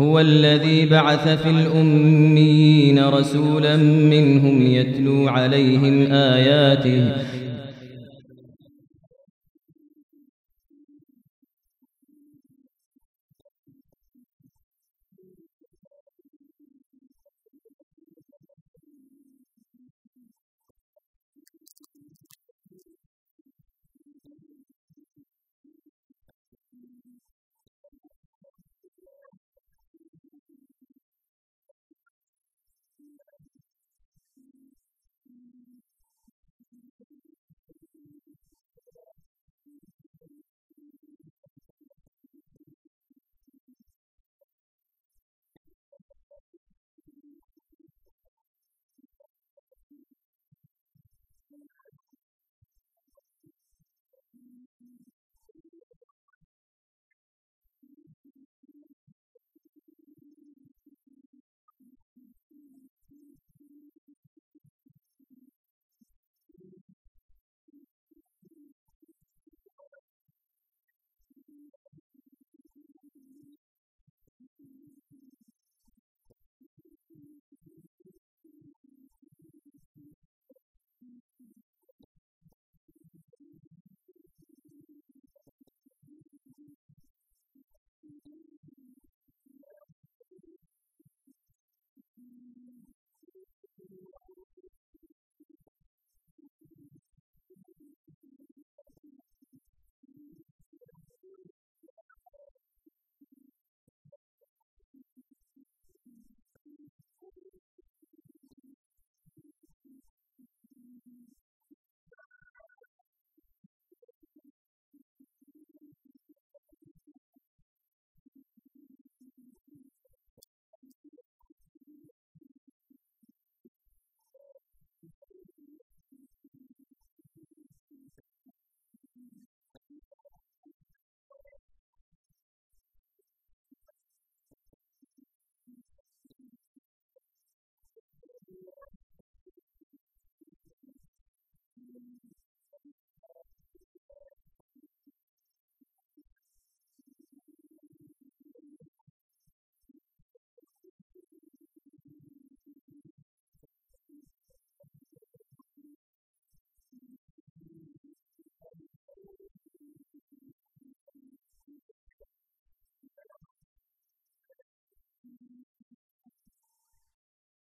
هو الذي بعث في الأميين رسولا منهم يتلو عليهم آياته